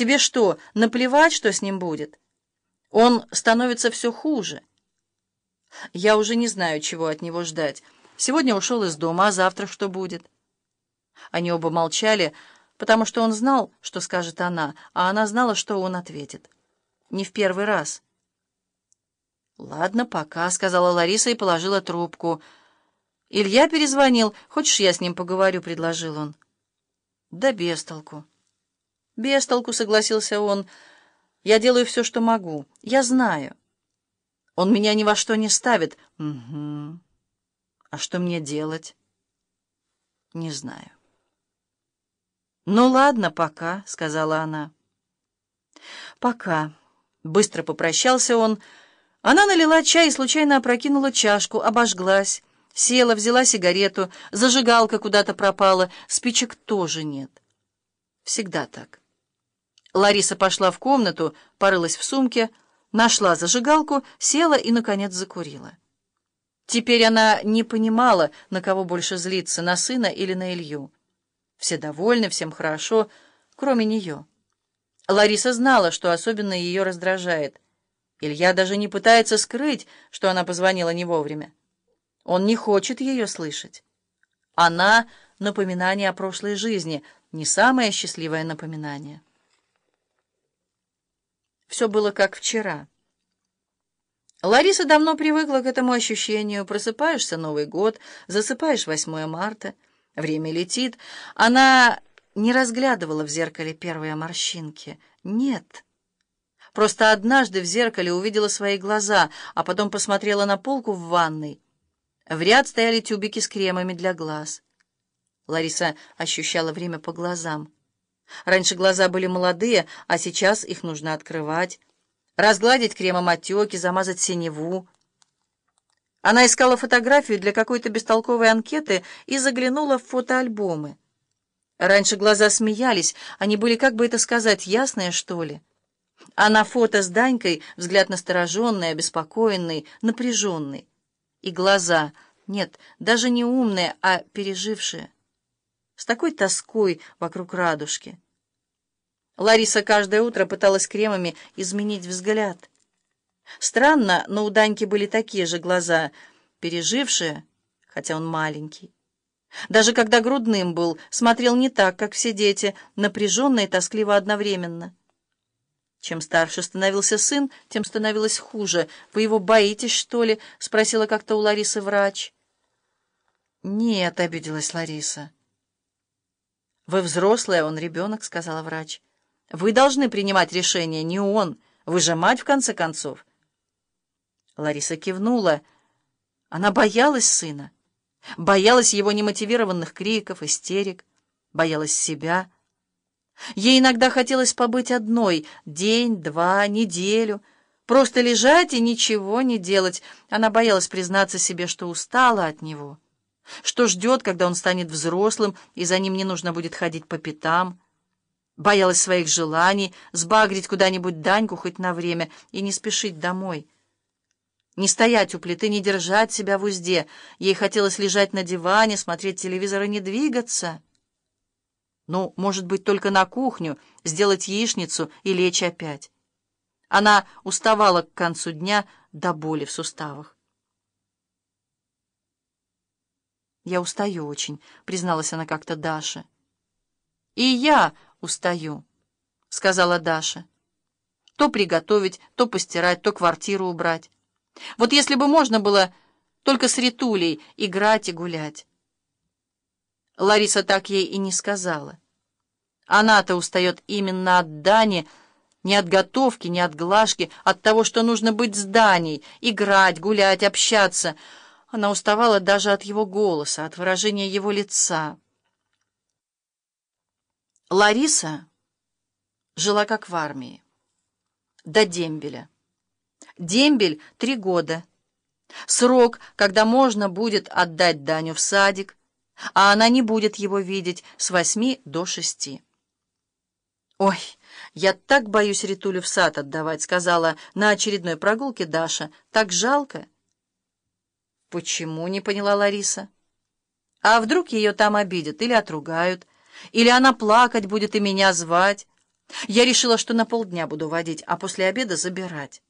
Тебе что, наплевать, что с ним будет? Он становится все хуже. Я уже не знаю, чего от него ждать. Сегодня ушел из дома, а завтра что будет? Они оба молчали, потому что он знал, что скажет она, а она знала, что он ответит. Не в первый раз. «Ладно, пока», — сказала Лариса и положила трубку. «Илья перезвонил. Хочешь, я с ним поговорю?» — предложил он. «Да без толку». «Без толку», — согласился он. «Я делаю все, что могу. Я знаю». «Он меня ни во что не ставит». «Угу. А что мне делать?» «Не знаю». «Ну ладно, пока», — сказала она. «Пока». Быстро попрощался он. Она налила чай и случайно опрокинула чашку, обожглась. Села, взяла сигарету, зажигалка куда-то пропала, спичек тоже нет. Всегда так. Лариса пошла в комнату, порылась в сумке, нашла зажигалку, села и, наконец, закурила. Теперь она не понимала, на кого больше злиться, на сына или на Илью. Все довольны, всем хорошо, кроме нее. Лариса знала, что особенно ее раздражает. Илья даже не пытается скрыть, что она позвонила не вовремя. Он не хочет ее слышать. Она — напоминание о прошлой жизни, не самое счастливое напоминание. Все было как вчера. Лариса давно привыкла к этому ощущению. Просыпаешься Новый год, засыпаешь 8 марта, время летит. Она не разглядывала в зеркале первые морщинки. Нет. Просто однажды в зеркале увидела свои глаза, а потом посмотрела на полку в ванной. В ряд стояли тюбики с кремами для глаз. Лариса ощущала время по глазам. Раньше глаза были молодые, а сейчас их нужно открывать, разгладить кремом отеки, замазать синеву. Она искала фотографию для какой-то бестолковой анкеты и заглянула в фотоальбомы. Раньше глаза смеялись, они были, как бы это сказать, ясные, что ли. А на фото с Данькой взгляд настороженный, обеспокоенный, напряженный. И глаза, нет, даже не умные, а пережившие с такой тоской вокруг радужки. Лариса каждое утро пыталась кремами изменить взгляд. Странно, но у Даньки были такие же глаза, пережившие, хотя он маленький. Даже когда грудным был, смотрел не так, как все дети, напряженно и тоскливо одновременно. Чем старше становился сын, тем становилось хуже. «Вы его боитесь, что ли?» — спросила как-то у Ларисы врач. «Нет», — обиделась Лариса. «Вы взрослая, он ребенок», — сказала врач. «Вы должны принимать решение, не он. Вы же мать, в конце концов». Лариса кивнула. Она боялась сына. Боялась его немотивированных криков, истерик. Боялась себя. Ей иногда хотелось побыть одной день, два, неделю. Просто лежать и ничего не делать. Она боялась признаться себе, что устала от него. Что ждет, когда он станет взрослым, и за ним не нужно будет ходить по пятам? Боялась своих желаний, сбагрить куда-нибудь Даньку хоть на время и не спешить домой. Не стоять у плиты, не держать себя в узде. Ей хотелось лежать на диване, смотреть телевизор и не двигаться. Ну, может быть, только на кухню, сделать яичницу и лечь опять. Она уставала к концу дня до боли в суставах. «Я устаю очень», — призналась она как-то Даше. «И я устаю», — сказала Даша. «То приготовить, то постирать, то квартиру убрать. Вот если бы можно было только с Ритулей играть и гулять». Лариса так ей и не сказала. Она-то устает именно от Дани, не от готовки, не от глажки, от того, что нужно быть с Даней, играть, гулять, общаться — она уставала даже от его голоса, от выражения его лица. Лариса жила как в армии. До дембеля. Дембель — три года. Срок, когда можно будет отдать Даню в садик, а она не будет его видеть с восьми до шести. «Ой, я так боюсь Ритулю в сад отдавать», — сказала на очередной прогулке Даша. «Так жалко». «Почему?» — не поняла Лариса. «А вдруг ее там обидят или отругают? Или она плакать будет и меня звать? Я решила, что на полдня буду водить, а после обеда забирать.